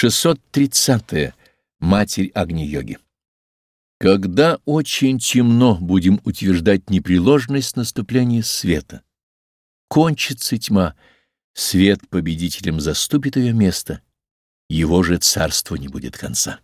630. -е. Матерь Агни-йоги. Когда очень темно, будем утверждать непреложность наступления света. Кончится тьма, свет победителем заступит ее место, его же царство не будет конца.